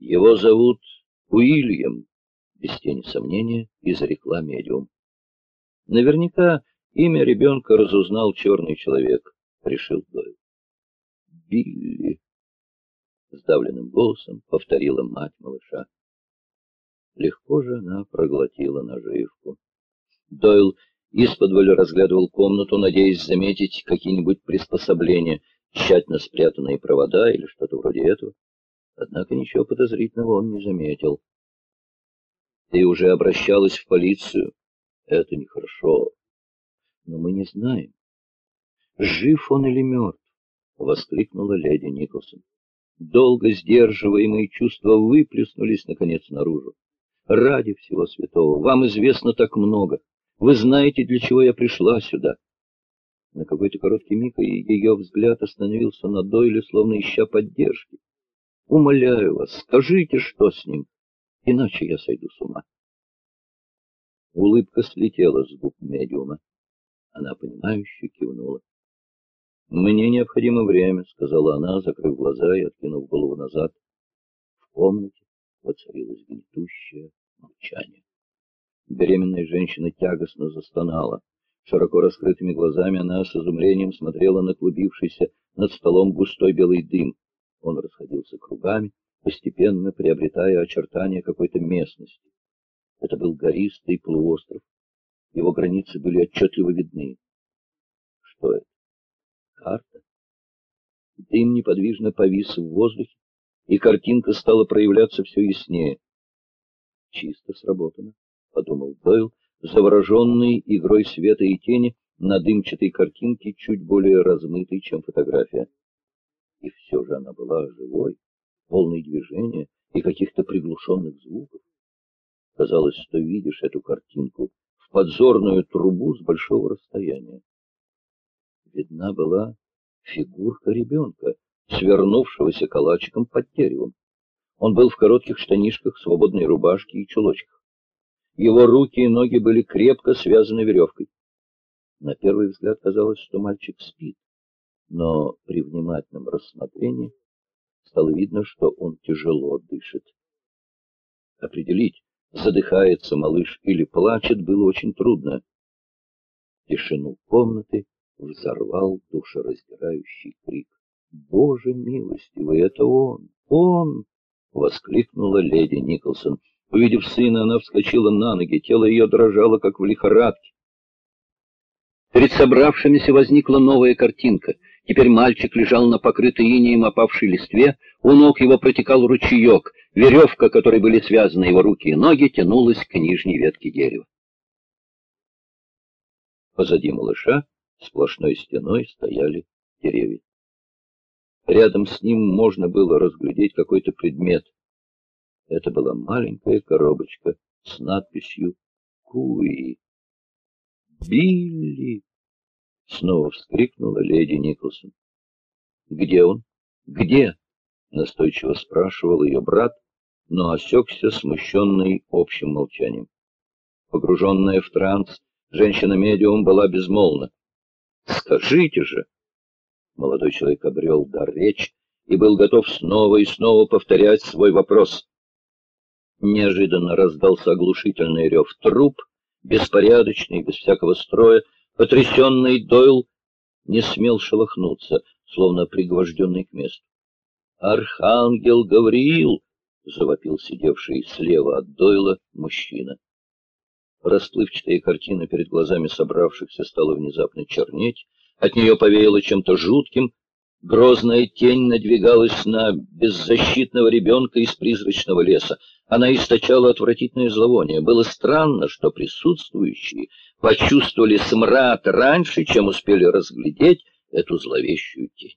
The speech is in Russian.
Его зовут Уильям, без тени сомнения, изрекла медиум. Наверняка имя ребенка разузнал черный человек, решил Дойл. Билли, сдавленным голосом повторила мать малыша. Легко же она проглотила наживку. Дойл из-под разглядывал комнату, надеясь заметить какие-нибудь приспособления, тщательно спрятанные провода или что-то вроде этого. Однако ничего подозрительного он не заметил. Ты уже обращалась в полицию. Это нехорошо. Но мы не знаем, жив он или мертв, — воскликнула леди Николсон. Долго сдерживаемые чувства выплеснулись, наконец, наружу. Ради всего святого, вам известно так много. Вы знаете, для чего я пришла сюда. На какой-то короткий миг ее взгляд остановился на Дойле, словно ища поддержки. Умоляю вас, скажите, что с ним, иначе я сойду с ума. Улыбка слетела с губ медиума. Она, понимающе кивнула. «Мне необходимо время», — сказала она, закрыв глаза и откинув голову назад. В комнате воцарилось гнетущее молчание. Беременная женщина тягостно застонала. Широко раскрытыми глазами она с изумлением смотрела на клубившийся над столом густой белый дым. Он расходился кругами, постепенно приобретая очертания какой-то местности. Это был гористый полуостров. Его границы были отчетливо видны. Что это? Карта? Дым неподвижно повис в воздухе, и картинка стала проявляться все яснее. Чисто сработано. — подумал Дойл, завороженный игрой света и тени на дымчатой картинке, чуть более размытой, чем фотография. И все же она была живой, полной движения и каких-то приглушенных звуков. Казалось, что видишь эту картинку в подзорную трубу с большого расстояния. Видна была фигурка ребенка, свернувшегося калачиком под деревом. Он был в коротких штанишках, свободной рубашке и чулочках. Его руки и ноги были крепко связаны веревкой. На первый взгляд казалось, что мальчик спит, но при внимательном рассмотрении стало видно, что он тяжело дышит. Определить, задыхается малыш или плачет, было очень трудно. Тишину комнаты взорвал душераздирающий крик. «Боже милостивый, это он! Он!» — воскликнула леди Николсон. Увидев сына, она вскочила на ноги, тело ее дрожало, как в лихорадке. Перед собравшимися возникла новая картинка. Теперь мальчик лежал на покрытой инеем опавшей листве, у ног его протекал ручеек, веревка, которой были связаны его руки и ноги, тянулась к нижней ветке дерева. Позади малыша сплошной стеной стояли деревья. Рядом с ним можно было разглядеть какой-то предмет — это была маленькая коробочка с надписью «Куи». «Билли!» — снова вскрикнула леди Николсон. «Где он? Где?» — настойчиво спрашивал ее брат, но осекся, смущенный общим молчанием. Погруженная в транс, женщина-медиум была безмолвна. «Скажите же!» Молодой человек обрел дар речи и был готов снова и снова повторять свой вопрос. Неожиданно раздался оглушительный рев труп, беспорядочный, без всякого строя. Потрясенный Дойл не смел шелохнуться, словно пригвожденный к месту. «Архангел Гавриил!» — завопил сидевший слева от Дойла мужчина. Расплывчатая картина перед глазами собравшихся стала внезапно чернеть, от нее повеяло чем-то жутким, Грозная тень надвигалась на беззащитного ребенка из призрачного леса. Она источала отвратительное зловоние. Было странно, что присутствующие почувствовали смрад раньше, чем успели разглядеть эту зловещую тень.